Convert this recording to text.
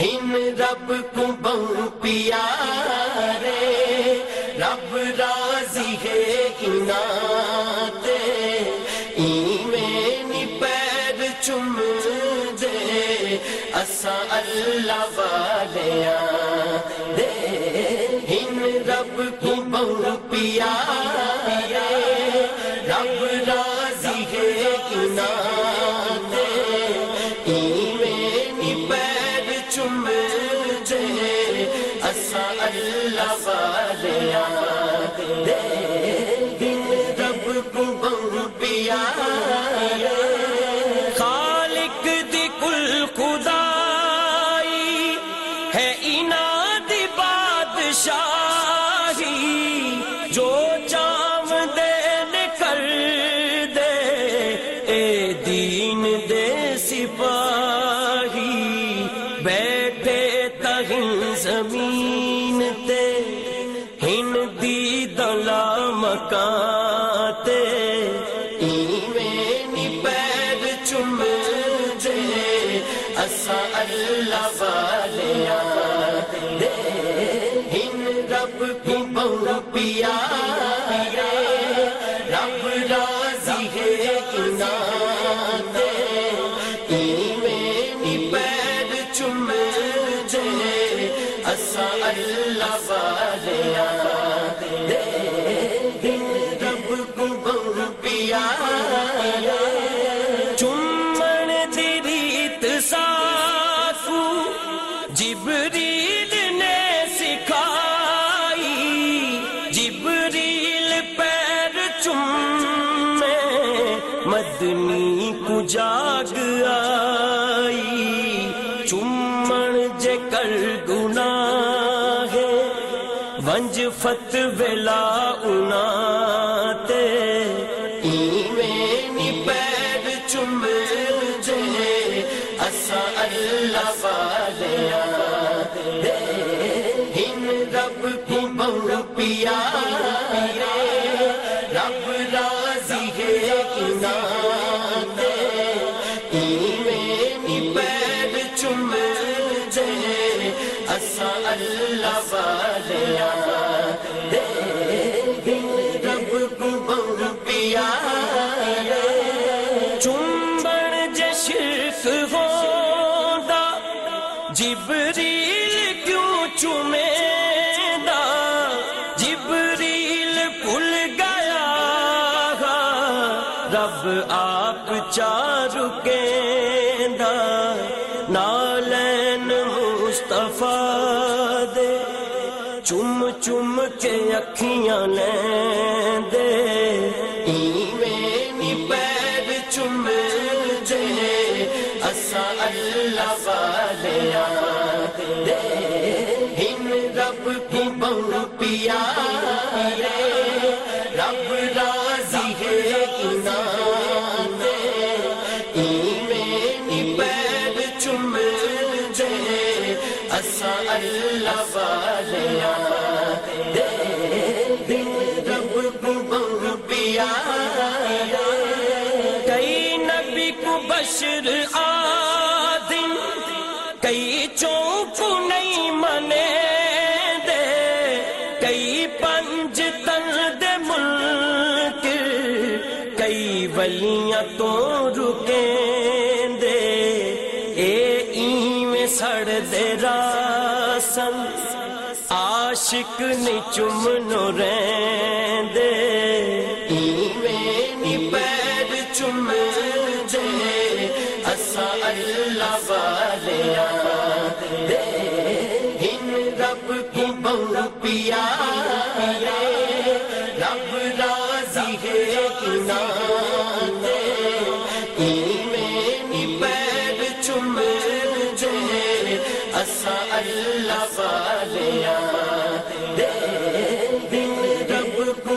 ہن رب کو بہو پیارے، رب راضی ہے اناتے پیر چم دے، اسا اللہ والیاں دے۔ ہن رب کو بہو پیارے، رب راضی ہے اناتے اللہ والیاں دے ہن رب کو بہو خالق دی کل خدائی ہے اینا بادشاہی، جو چاو دین کر دے، اے دین دے ہن دی دلا مکان پیر چم دے اسا اللہ والیاں دے ہن رب کو بہو پیارے رب راضی ہے اناتے پیر چم اسا اللہ مدنی کو جاگ آئی چمن جے کر گناہ ہے ونج فت ویلا انا تے ایمین پیر چم دے اسا اللہ والیاں دے ہن رب کو بہو پیارے رب راضی ہے اناتے پیر چم اسا اللہ والیاں دے ہن رب کو بہت پیارے۔ چمبن آپ چارو کیندا نالین مصطفیٰ دے۔ چم چم کے اکھیاں لین دے۔ ایمین پیر چم دے اسا اللہ والیاں دے ہن رب کو بہو پیارے کئی نبی کو بشر آدم، کئی چوپ نہیں منے دے، کئی پنج تن دے ملک، کئی ولیاں تو رکیں راسن عاشق نہیں چمنو رین دے ایمین پیر چم دے۔ اسا اللہ والیاں دے ہن رب کو بہو پیارے۔ رب راضی ہے اناتے ایمین دے اسا اللہ والیاں دے ہن رب کو